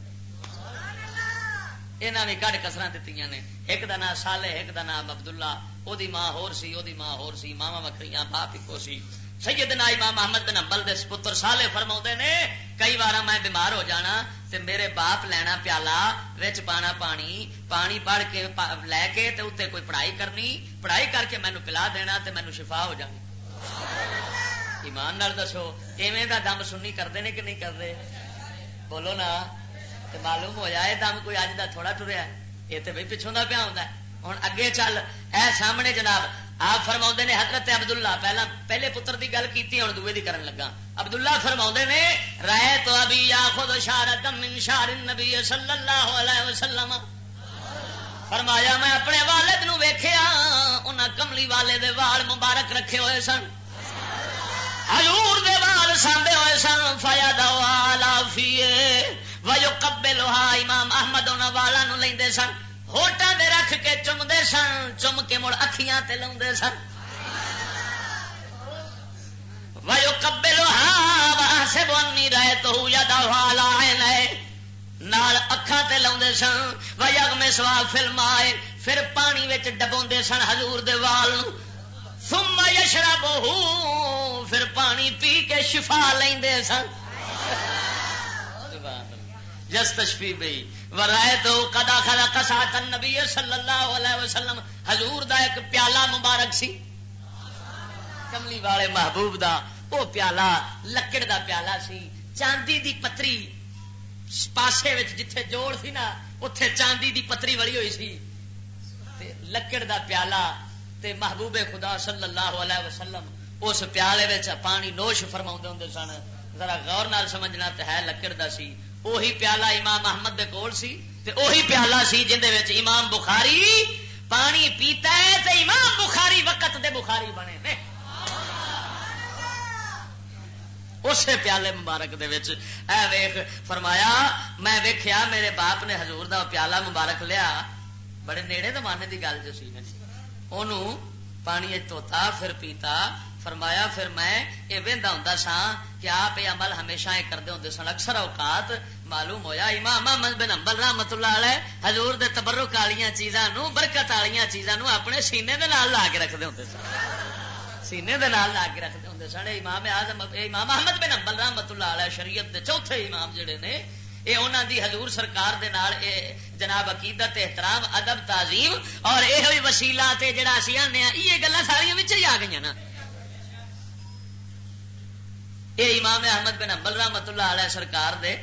Speaker 1: یہاں بھی کٹ کسر دیتی نے۔ ایک دا نام سالے ایک دا نام عبداللہ۔ وہ ماں ہور سی وہ ماں ہور سی ماوا وکری باپ ایکو سی۔ سیدنا امام محمد بن امبل دے پتر سالے فرما نے، کئی بار میں بیمار ہو جانا تے میرے باپ لینا پیالہ وچ پانا پانی پانی پڑھ کے لے کے تے اتنے کوئی پڑھائی کرنی، پڑھائی کر کے مینو پلا دینا تے مینو شفا ہو جانی ایمان نال دسو، ایویں دا دم سننی کرتے ہیں کہ نہیں کرتے بولو نا، تے معلوم ہو جائے دم کوئی اج دا تھوڑا ٹریا یہ تو بھائی پچھوں کا پیا ہوتا ہے۔ ہوں اگے چل۔ اے سامنے جناب، آپ فرما نے حضرت عبداللہ، پہلا پہلے پتر دی گل کی ہوں دوے دی کرن لگا۔ عبداللہ فرما نے، رائے تو ابھی یا خود شار دم شار نبی صلی اللہ علیہ وسلم۔ فرمایا، میں اپنے والد نو ویخیا انہیں کملی والے دے وال مبارک رکھے ہوئے سن۔ حضور دے وال سانبے ہوئے سن۔ فایا دوالا فیے وجو کبے لوہا امام احمد انہوں والا نو لیندے سن۔ ہوٹا دے رکھ کے چمدے سن چم کے مڑ اکھیاں تے لاؤندے سن۔ وجو کبے لوہا واسے بونی رہے تو یا دوالا ہے نال اکھاں تے لاؤندے سن۔ وجگ میں سوا فلم آئے پھر پانی وچ ڈبوندے سن حضور دے وال نو ثم یشربہ پھر پانی پی کے شفا لیندے سن۔ جس تشفی بئی ورائے تو کدا کھڑا کسا نبی صلی اللہ علیہ وسلم۔ حضور دا ایک پیالہ مبارک سی۔ کملی والے محبوب دا۔ وہ پیالہ لکڑ دا پیالہ سی۔ چاندی دی پتری پاسے وچ جتھے جوڑ سی نا اتے چاندی دی پتری وڑی ہوئی سی۔ تے لکڑ دا پیالہ تے محبوب خدا صلی اللہ علیہ وسلم، اس پیالے وچ پانی نوش فرما ہوں سن۔ ذرا غور نال سمجھنا تے ہے لکڑ دا سی۔ اوہی پیالہ امام محمد دے کول سی تے اوہی پیالہ سی جن دے وچ امام بخاری پانی پیتا ہے تے امام بخاری وقت دے بخاری بنے نے۔ اسے پیالے مبارک دے وچ اے ویخ فرمایا، میں ویکھیا میرے باپ نے حضور دا پیالہ مبارک لیا۔ بڑے نیڑے زمانے دی گل جو سی انہوں پانی توتا پھر پیتا۔ فرمایا، پھر میں یہ وہدا ہوں سا کہ آپ یہ عمل ہمیشہ یہ کرتے ہوں سن۔ اکثر اوقات معلوم ہویا، امام محمد بن امبل رحمت اللہ علیہ حضور دے تبرک والی چیزاں برکت والی چیزاں اپنے سینے دے نال لا کے رکھتے ہوں سن۔ سینے دے نال لا کے رکھتے ہوں سن۔ امام آزم امام احمد بن امبل رحمت اللہ علیہ شریعت دے چوتھے امام جڑے نے، یہ انہوں دی حضور سرکار دے نال اے جناب عقیدت احترام، ادب، تعظیم اور یہ ہوئی وسیلہ تے جڑا اسی آنے یہ گلا ساریا ہی آ گئی نا۔ یہ امام احمد بن امبل رحمت اللہ علیہ سرکار دے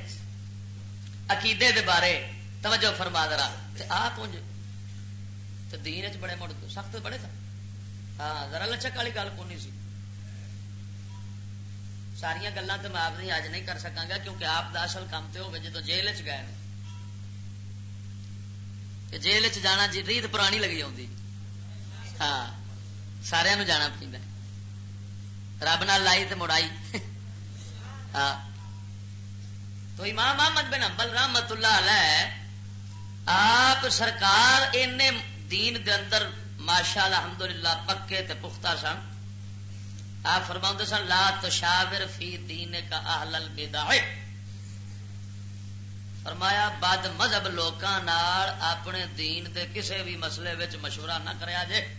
Speaker 1: عقیدے دے بارے توجہ فرما درا آ پونج۔ تو دین چ بڑے مڑ سخت بڑے تھا ہاں ذرا لچک والی گل کون سی۔ ساریا گلیں تو میں آپ نہیں اج نہیں کر سکا گا کیونکہ آپ کا اصل کام تو ہوگا جدو جیل چ گئے جیل چ جانا جی ریت پرانی لگی آتی ہاں سارا جانا پہ رب نال لائی تو مڑائی۔ تو امام محمد بن امبل رحمت اللہ علیہ آپ سرکار ان دین دے اندر ماشاء الحمدللہ پکے تے پختہ سن۔ آپ فرما سن، لا تو شاور فی دین کا اہل البدع۔ فرمایا، بد مذہب لوکاں اپنے دین دے کسے بھی مسئلے وچ مشورہ نہ کریا جے۔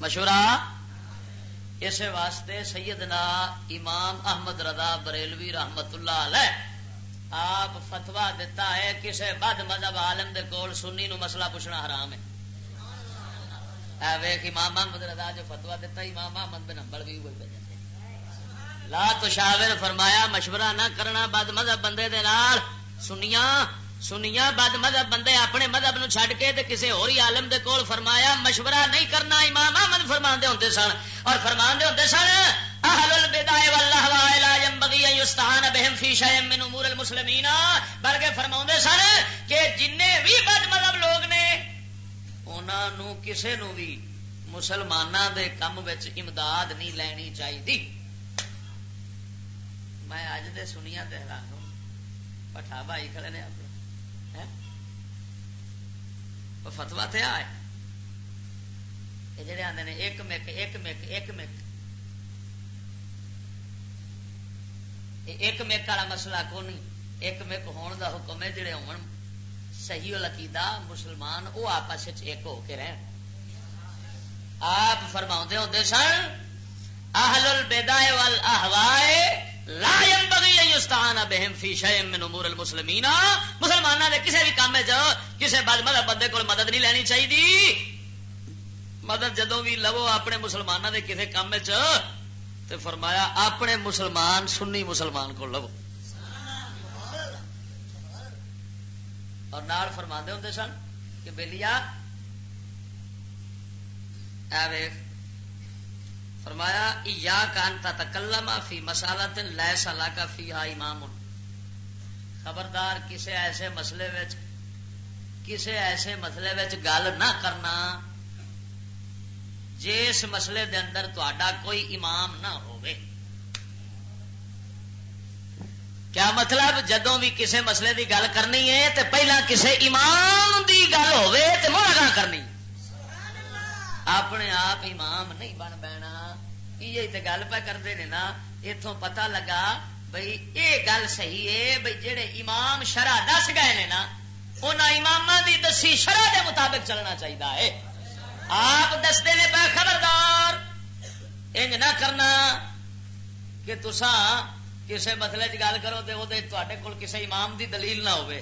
Speaker 1: مشورہ اس واسطے سیدنا امام احمد رضا بریلوی رحمت اللہ علیہ آپ فتوا دیتا ہے کسے بد مذہب عالم دے کول سنی نو مسئلہ پوچھنا حرام ہے۔ ویخ امام محمد رضا جو فتوا دیتا امام محمد بن امبل بھی ہوئے لا تو شاور فرمایا، مشورہ نہ کرنا بد مذہب بندے دے نال سنیا سنیا بد مذہب بندے اپنے مذہب نو چھڈ کے کسی ہوری عالم دے کول فرمایا مشورہ نہیں کرنا امام احمد فرما ہوتے سن۔ اور فرما ہوتے سن، اہل البدع لا ينبغي ان يستعان بهم في شيء من امور بلکہ فرماوندے سن کہ جننے بھی بد مذہب لوگ نے، انہاں نو کسے نو بھی مسلماناں دے کم وچ امداد نہیں لینی چاہیے میں اج دے سنیا تے حیران ہوں۔ پٹھا بھائی کھڑے نے اپنے۔ فتوا تھے آئے۔ یہ جڑے آتے ہیں ایک مک ایک مک ایک مک۔ ایک مک والا مسئلہ کو نہیں ایک مک ہون دا حکم ہے جڑے ہون صحیح العقیدہ مسلمان وہ آپس ایک ہو کے رہن۔ آپ فرما ہوتے سن، اہل البدع والاہواء لا ينبغي ان يستعان بهم في شيء من امور المسلمین مسلمانوں دے کسے بھی کام وچ کسے بد مذہب بندے کول مدد نہیں لینی چاہیے مدد جدوں بھی لو اپنے مسلمانوں دے کسے کام وچ تے فرمایا اپنے مسلمان سنی مسلمان کو لو. اور نال فرماندے ہوندے سن کہ بیلیا اے ویکھ فرمایا یا کانتا تکلما فی مسالت لے سلا کا فی امام. خبردار، کسے ایسے مسئلے وچ کسے ایسے مسئلے وچ گل نہ کرنا جس مسئلے دے اندر تا کوئی امام نہ ہوئے کیا مطلب جدوں بھی کسے مسئلے دی گل کرنی ہے تو پہلا کسے امام دی گل ہوئے تو مہاگا کرنی اپنے آپ امام نہیں بن بینا۔ یہ تو گل پہ کرتے ہیں نا اتوں پتا لگا بھائی یہ گل صحیح ہے بھائی جہے امام شرح دس گئے نے نا ان امام دی دسی شرح دے مطابق چلنا چاہیے آپ دستے نے پہ خبردار۔ انج نہ کرنا کہ تسا کسی مسئلے کی گل کرو تو تے کول کسی امام دی دلیل نہ ہوئے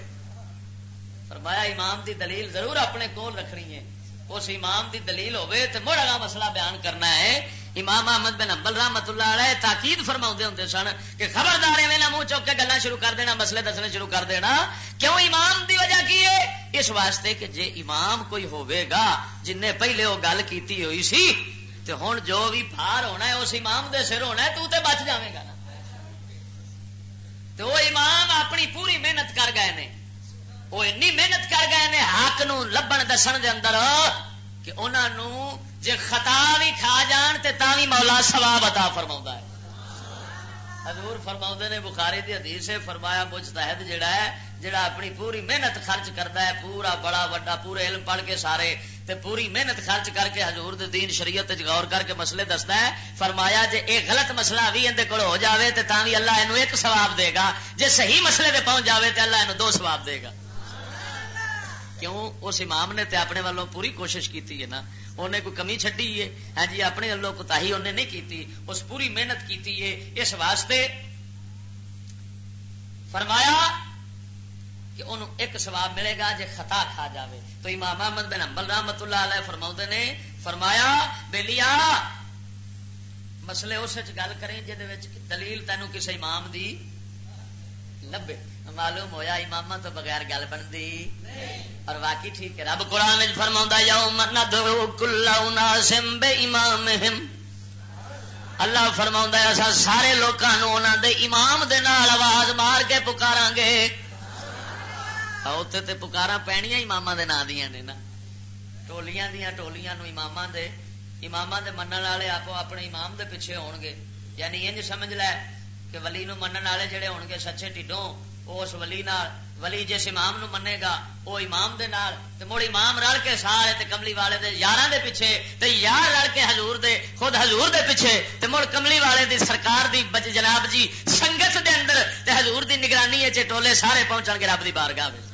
Speaker 1: فرمایا امام دی دلیل ضرور اپنے کول رکھنی ہے۔ اس امام دی دلیل ہوئے تو مڑ اگا مسئلہ بیان کرنا ہے۔ امام احمد بن امبل رحمت اللہ علیہ تاکید فرما ہوں سن کہ خبردار ہے منہ چوک کے گلا شروع کر دینا، مسئلے دسنے شروع کر دینا۔ کیوں امام دی وجہ کی ہے؟ اس واسطے کہ جے امام کوئی ہوئے گا جن نے پہلے وہ گل کیتی ہوئی سی تو ہوں جو بھی بھار ہونا ہے، اس امام دے سر ہونا ہے، تو تے بچ جائے گا نا۔ تو وہ امام اپنی پوری محنت کر گئے نے۔ وہ اینی محنت کر گئے نے حق نو لبن دسن دے اندر کہ انہوں جے خطا بھی کھا جان تے تا بھی مولا سواب عطا فرما ہے حضور فرما نے بخاری دی حدیث سے فرمایا مجتہد جڑا ہے جڑا اپنی پوری محنت خرچ کرتا ہے پورا بڑا وڈا پورے علم پڑھ کے سارے تے پوری محنت خرچ کر کے حضور دے دین شریعت غور کر کے مسئلے دستا ہے فرمایا جے ایک غلط مسئلہ بھی اندے کول ہو جاوے تے تاں بھی اللہ اینو ایک ثواب دے گا جے صحیح مسئلے تے پہنچ جاوے تے اللہ اینو دو ثواب دے گا کیوں؟ اس امام نے تے اپنے والوں پوری کوشش کی ہے نا۔ انہیں کوئی کمی چڈی ہے؟ ہاں جی اپنے والوں کوتا ہی انہیں نہیں کیتی۔ اس پوری محنت کیتی ہے۔ اس واسطے فرمایا کہ انہوں ایک سواب ملے گا جے خطا کھا جاوے۔ تو امام احمد بن امبل رحمت اللہ علیہ فرما نے، فرمایا بے لیا مسئلے اس گل کریں جہد دلیل تینوں کسی امام دی لبے معلوم ہویا امام تو بغیر گل بنتی۔ اور واقعی ٹھیک ہے، رب قرآن فرما یوم ندعو کل اناسم بے امامہم اللہ فرما ایسا سارے لوگوں دے امام دے نال آواز مار کے پکارا گے اتنے تے پکارا پینیا امام دے نا دیا نے نا۔ ٹولیاں دیا ٹولیاں نو امام دے امام دے منن والے آپ اپنے امام دے پیچھے ہون گے یعنی انج سمجھ لے کہ ولی نو منن والے جڑے ہون گے سچے ٹھڈوں۔ اس ولی نال، ولی جس امام نو منے گا وہ امام دے نال، تے مڑ امام رل کے سارے تے کملی والے دے یاراں دے پیچھے، تے یار رل کے حضور دے، خود حضور دے پیچھے، تے مڑ کملی والے دی سرکار دی بچ جناب جی سنگت دے اندر، تے حضور دی نگرانی وچ ٹولے سارے پہنچن گے رب دی بارگاہ وچ۔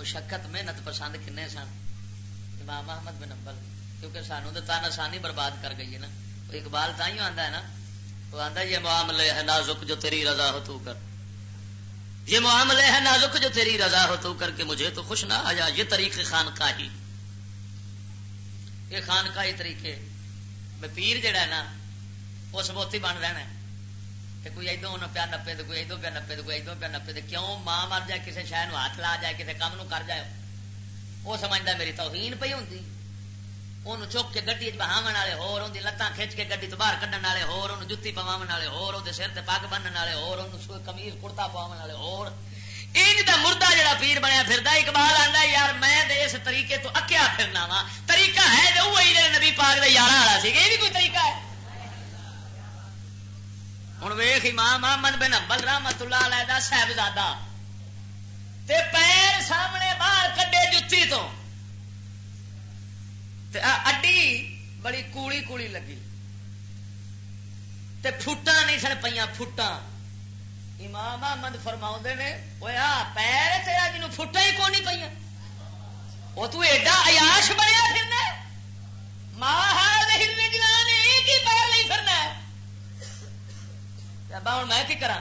Speaker 1: مشقت محنت پسند کنے سن؟ امام احمد بن امبل کیونکہ سانو تو تان آسانی برباد کر گئی ہے نا۔ اقبال تھی آتا ہے نا، وہ آتا یہ معاملے ہے نازک جو تیری رضا ہو تو کر۔ یہ معاملے ہے نازک جو تیری رضا ہو تو کر کے مجھے تو خوش نہ آ جا یہ طریقے خان کا ہی یہ خان کا ہی طریقے پیر جڑا ہے نا وہ سبوتی بن رہنا ہے۔ کہ کوئی ادو پیا نپے تو کوئی ادو پیا نپے تو کوئی ادو پیا نپے تو کیوں ماں مر جائے کسی شہر ہاتھ لا جائے کسی کام نو کر جائے وہ سمجھتا میری توہین پی ہوں وہ چک کے گڈی بہاو والے ہور لتان کھچ کے گڈی تو باہر کھڈن والے ہور جتی پوا والے ہور سر سے پگ بننے والے ہور کمیز کڑتا پوا والے ہور۔ یہ مردہ جڑا پیر بنیا پھر اقبال آتا یار میں اس طریقے تو اکیا پھرنا وا طریقہ ہے جو وہی جی نبی پاک دے یار والا سی، یہ بھی کوئی طریقہ ہے؟ ہوں ویخ امام محمد بن ابل رحمت اللہ علیہ دا صاحبزادہ تے پیر سامنے باہر کڈے جتی تو اڈی بڑی کوڑی کوڑی لگی تے پھٹا نہیں سن پہ پھٹا امام احمد فرما نے وہ پیر تیرا جنو فٹا ہی کون نہیں پہ وہ تو ایڈا عیاش بنیا پھرنا ماں کی پیر نہیں پھرنا ہے ہوں میں کی کرا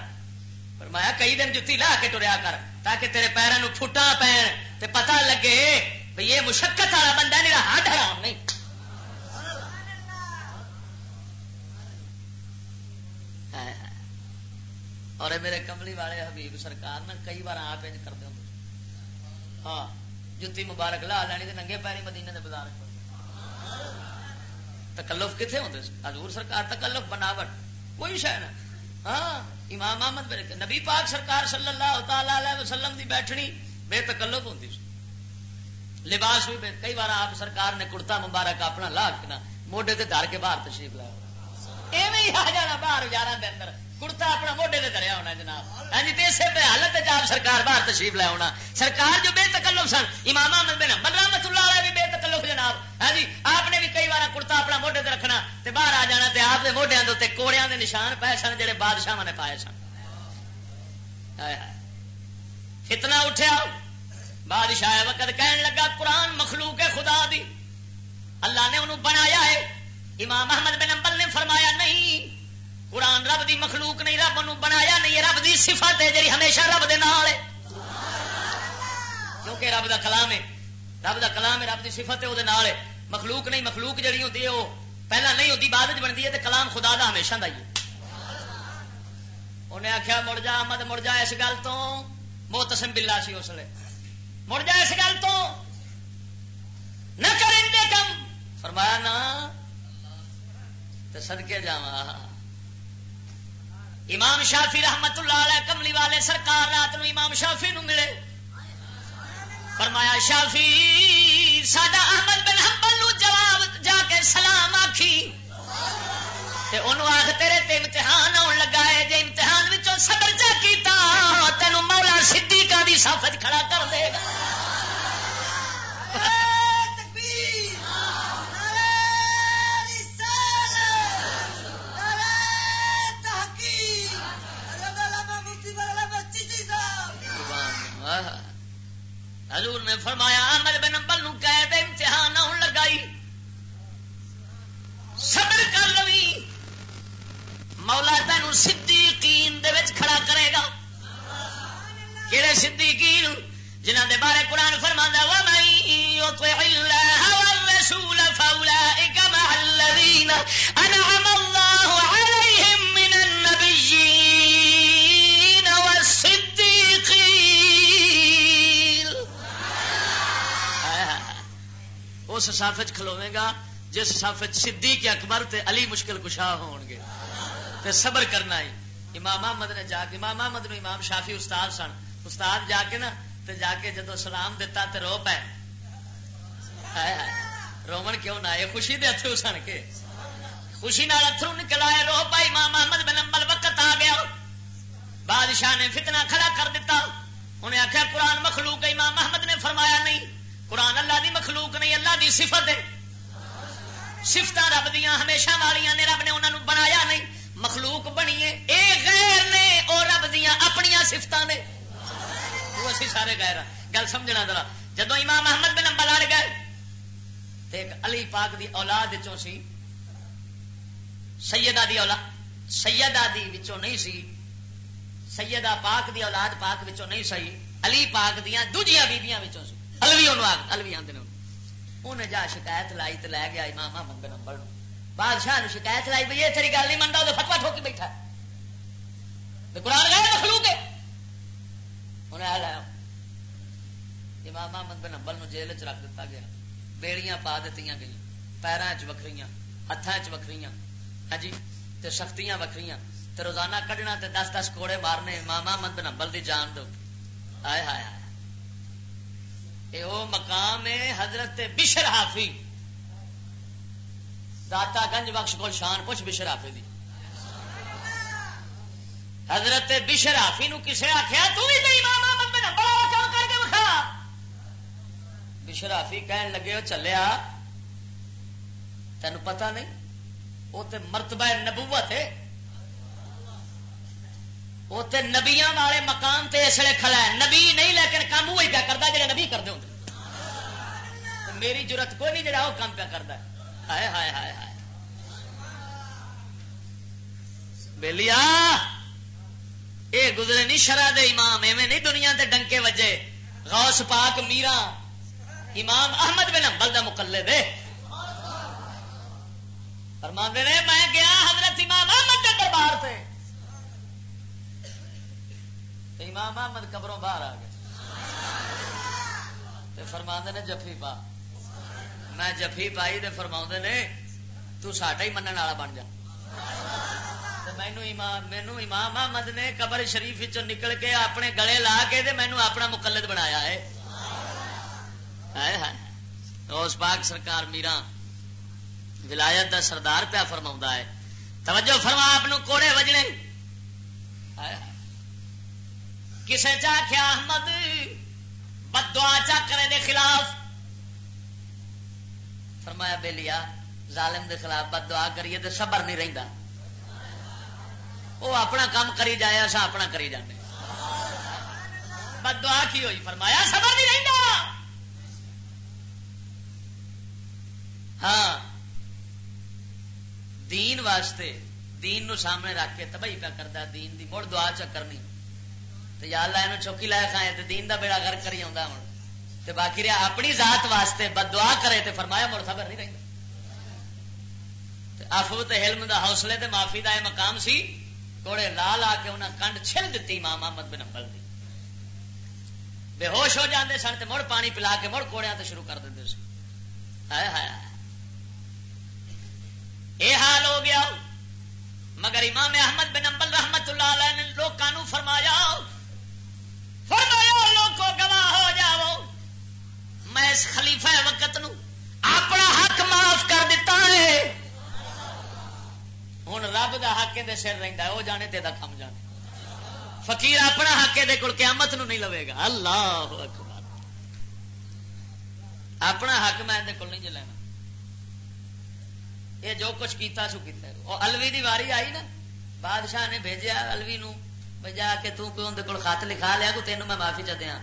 Speaker 1: فرمایا، کئی دن جتی لا کے ٹریا کر، تاکہ تیرے پیروں پھٹا پین پتہ لگے بھئی یہ مشقت والا بندہ نہیں ہاتھ حرام نہیں۔ اور میرے کملی والے حبیب، سرکار نا کئی بار آپ انج کرتے ہوں۔ ہاں جتی مبارک لا لینی ننگے پیری مدینے کے بازار تکلف کتنے ہوتے حضور سرکار تکلف بناوٹ، کوئی شاید ہاں؟ امام احمد نبی پاک سرکار صلی اللہ تعالی وسلم دی بیٹھنی بے تکلف ہوتی لباس بھی کئی بار آپ سرکار نے کرتا مبارک اپنا لا کے موڈے تے دھر کے باہر تشریف لایا ایویں آ جانا باہر یار اندر۔ کرتا اپنا موڈے سے دریا ہونا جناب۔ ہاں جی اسے پہ حالت جی، آپ سرکار باہر تشریف لیا ہونا۔ سرکار جو بے تکلف سن، امام احمد بن رحمت اللہ علیہ بھی بے تکلف جناب۔ ہاں جی آپ نے بھی کئی بار کرتا اپنا موڈے سے رکھنا تے باہر آ جانا تے آپ کے موڈیا کے کوڑیا کے نشان پائے سن جڑے بادشاہ نے پائے سن۔ فتنا اٹھیا، بادشاہ وقت کہن لگا، قرآن مخلوق خدا دی۔ اللہ نے انہوں بنایا ہے۔ امام احمد بن امبل نے فرمایا، نہیں قرآن رب دی مخلوق نہیں، رب انہوں بنایا نہیں رب دی صفت ہے جی ہمیشہ رب دے نال ہے۔ کیونکہ رب دا کلام ہے، رب دا کلام ہے، رب دی صفت ہے وہ نال ہے۔ مخلوق نہیں، مخلوق جڑی ہوتی ہے وہ پہلا نہیں ہوتی بعد بنتی ہے تو کلام خدا دا ہمیشہ دا ہی انہیں آخیا مڑ جا احمد، مڑ جا اس گل تو۔ موتسم بلا سی اس لیے مڑ جائے اس گل تو۔ نہ کریں کم۔ فرمایا نا تو سدکے جا امام شافی رحمت اللہ علیہ کملی والے سرکار رات نو امام شافی نو ملے۔ فرمایا شافی ساڈا احمد بن حنبل نو جواب جا کے سلام آخی آخ تیرے تے امتحان آن لگا ہے جی امتحان صبر چا کیتا، تینوں مولا صدیقہ دی صفت کھڑا کر دے گا۔ حضور نے فرمایا احمد بن امبل نو کہہ امتحان آن لگائی۔ صبر کر لوی۔ مولا تین صدیقین دے وچ کھڑا کرے گا۔ کہڑے صدیقین؟ جنہ دے بارے قرآن فرما والرسول فأولئك مع الذين أنعم الله اس صافت کھلوے گا جس صافت صدیق اکبر تے علی مشکل کشا ہون گے۔ تے صبر کرنا ہے۔ امام احمد نے جا کے امام احمد نو امام شافی استاد سن۔ استاد جا کے نا تے جا کے جدو سلام دتا تے رو پے۔ رومن کیوں نہ خوشی دے اترو سن کے۔ خوشی نال اترو نکل آئے رو پائی امام احمد بن امبل وقت آ گیا۔ بادشاہ نے فتنہ کھڑا کر دیتا انہیں آخیا قرآن مخلوق امام احمد نے فرمایا نہیں۔ قرآن اللہ دی مخلوق نہیں، اللہ دی صفت ہے۔ سفت رب دیا ہمیشہ والیاں نے رب نے انہوں بنایا نہیں۔ مخلوق بنی اے غیر نے اور رب دیا اپنی سفت نے۔ وہ اسی سارے غیر ہاں۔ گل سمجھنا ذرا۔ جدو امام محمد بن امبل اڑ گئے تو علی پاک دی اولاد چوں سی، سیدہ دی اولاد، سیدہ دی وچوں نہیں سی، سیدہ پاک دی اولاد پاک وچوں نہیں سہی علی پاک دیا دوجیاں بیبیاں وچوں سی۔ الوی الوی آتے انہیں جا شکایت لائی تو لے گیا امام احمد بن امبر بادشاہ نے شکایت لائی بھائی یہ تیری گل نہیں منتا تو فتوا ٹھوکی بیٹھا قرآن غیر مخلوق ہے انہیں لایا امام احمد بن امبل جیل چ رکھ دیتا گیا بیڑیاں پا دیتی گئی پیروں چ وکری ہاتھوں چ وکری ہاں جی تے سختیاں وکری تے روزانہ کڈنا تے دس دس کوڑے مارنے امام احمد بن امبل دی جان دو آئے ہائے ہائے اے او مقام ہے حضرت بشر حافی۔ داتا گنج بخش کو شان پوچھ بشر حافی دی۔ حضرت بشر حافی نو کسے آخیا تو بھی تو امام احمد بن بڑا کام کر کے بکھا بشر حافی کہن لگے ہو چلیا تین پتہ نہیں وہ تے مرتبہ نبوت ہے۔ وہ تے نبیاں والے مقام تے اس لیے کھڑا ہے۔ نبی نہیں، لیکن کام وہی پیا کرتا جڑے نبی کرتے ہوں۔ میری ضرورت کوئی نہیں، جڑا وہ کام پیا کرتا ہے۔ ہائے ہائے ہائے ہائے۔ بےلیا اے گزرے نہیں شرح دے امام، ایویں نہیں دنیا تے ڈنکے وجے۔ غوث پاک میرا امام احمد بن امبل دا مقلد دے فرمان دے میں گیا حضرت امام احمد کے دربار سے امام احمد قبروں باہر آ گئے۔ فرما نے جفی پا۔ میں جفی پائی تو فرما نے تو ساڈا ہی منع والا بن جا۔ مینو امام مینو امام احمد نے قبر شریف چ نکل کے اپنے گلے لا کے مینو اپنا مقلد بنایا ہے۔ اس پاک سرکار میرا ولایت دا سردار پیا فرما ہے۔ توجہ فرما، آپ کوڑے وجنے۔ کسے چاہیا احمد بدعا چا کرے دے خلاف؟ فرمایا بے لیا ظالم دے خلاف بدعا کریے تو صبر نہیں رہتا وہ اپنا کام کری جائے اصا اپنا کری جانے بدعا کی ہوئی؟ فرمایا، صبر نہیں رہتا ہاں دین واسطے دین نو سامنے رکھ کے تباہی پہ کرتا دین دی مڑ دعا چ کرنی۔ تو یا اللہ یہ چوکی لایا کھائے تو دین دا بیڑا گھر کری آؤں ہوں تو باقی رہا اپنی ذات واسطے بد دعا کرے تو فرمایا مڑ خبر نہیں رہتا افو تو حلم دا حوصلے تے معافی دا اے مقام سی۔ کوڑے لا لا کے انہیں کنڈ چھل دیتی ماں محمد بن امبل دی۔ بے ہوش ہو جاندے سن تے مڑ پانی پلا کے مڑ کوڑیاں تے شروع کر دیں سی ہائے ہائے یہ حال ہو گیا۔ مگر امام احمد بن امبل رحمت اللہ علیہ نے لوگوں فرمایا۔ فرمایا لوگ گواہ ہو جاؤ۔ میں اس خلیفہ وقت نو اپنا حق معاف کر دیتا ہے۔ ہوں رب دا حق دے سر رہتا ہے وہ جانے تے دا کم جانے۔ فقیر اپنا حق دے کول قیامت نو نہیں لوے گا۔ اللہ اکبر۔ اپنا حق میں دے کول نہیں جی لینا۔ یہ جو کچھ کیتا سو کیتا ہے۔ وہ الوی دی واری آئی نا۔ بادشاہ نے بھیجیا الوی نو۔ جا کے تو کوئی اندر خط لکھا لیا کو تینوں میں معافی چ دیا۔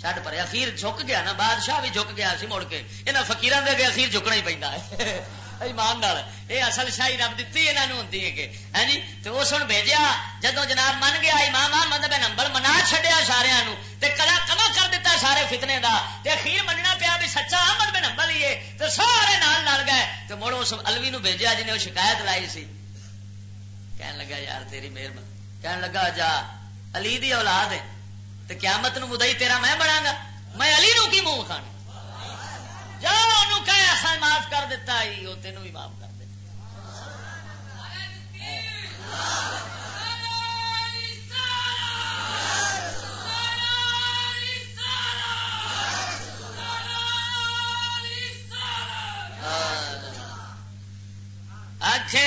Speaker 1: چڈ پڑے اخیر جھک گیا نا، بادشاہ بھی جھک گیا سی مڑ کے۔ یہاں فکیر دے اگے اخیر جھکنا ہی پہنتا ہے۔ ایمان یہ اصل شاہی رب دیتی یہاں ہوتی ہے کہ ہے جی؟ تو اس بھیجیا۔ جدو جناب من گیا، امام احمد بن نمبر منا چڈیا سارا کلا کما کر دیتا سارے فتنے دا۔ تے اخیر مننا پیا بھی سچا احمد بن نمبر ہی ہے۔ تو سارے نال لڑ گئے۔ تو مڑ اس الوی نو بھیجیا جنہیں وہ شکایت لائی سی۔ کہن لگا، یار تیری مہربانی۔ کہن لگا، جا، علی دی اولاد ہے تو قیامت نو مدعی تیرا میں بنا گا۔ میں علی نو کی منہ کھانا جا کہ ایسا معاف کر دیتا ہی وہ تینوں بھی معاف کر دے اکھے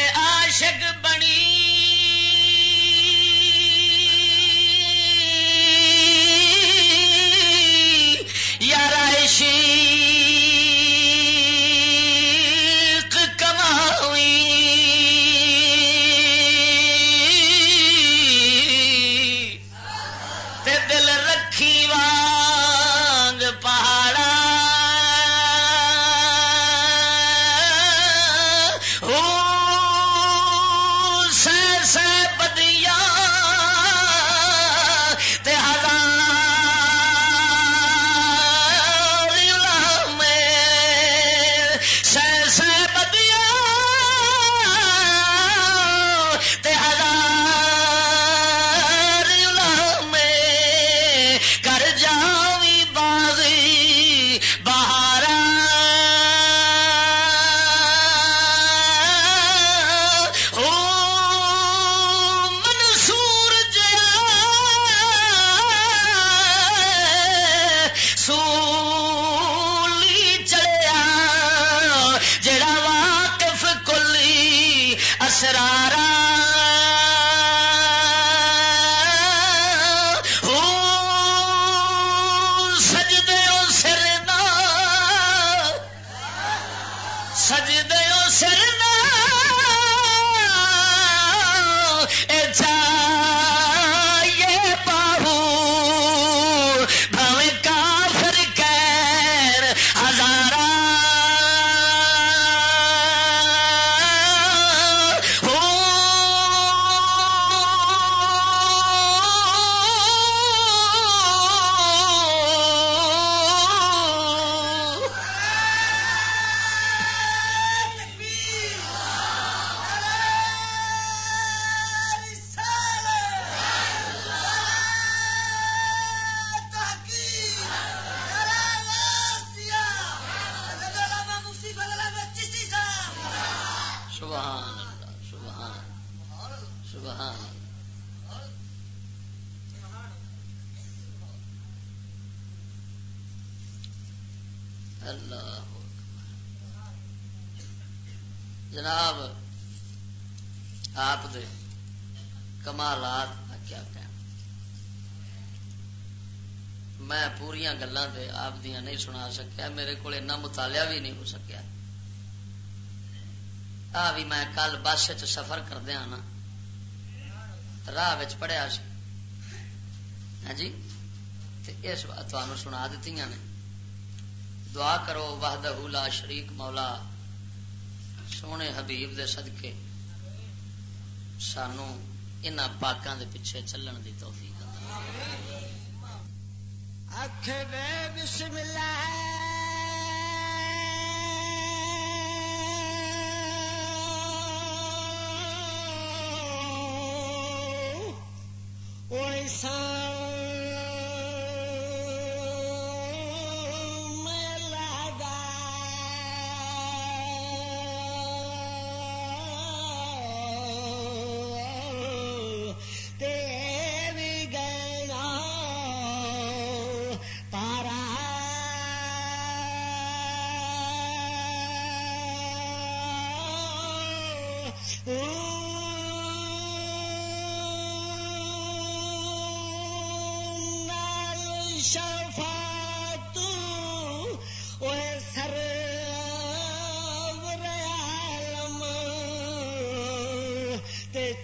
Speaker 1: عاشق بنی نہیں سنا سکیا میرے کو مطالعہ بھی نہیں ہو سکیا آ بھی میں کل بس چ سفر کردیا نا راہ پڑھیا ہاں جی اس سنا دیتی نے دعا کرو وحدہ لا شریک مولا سونے حبیب دے صدقے سانو ان پاکوں دے پیچھے چلن دی توفیق
Speaker 2: بسم اللہ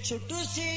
Speaker 2: چھٹو سی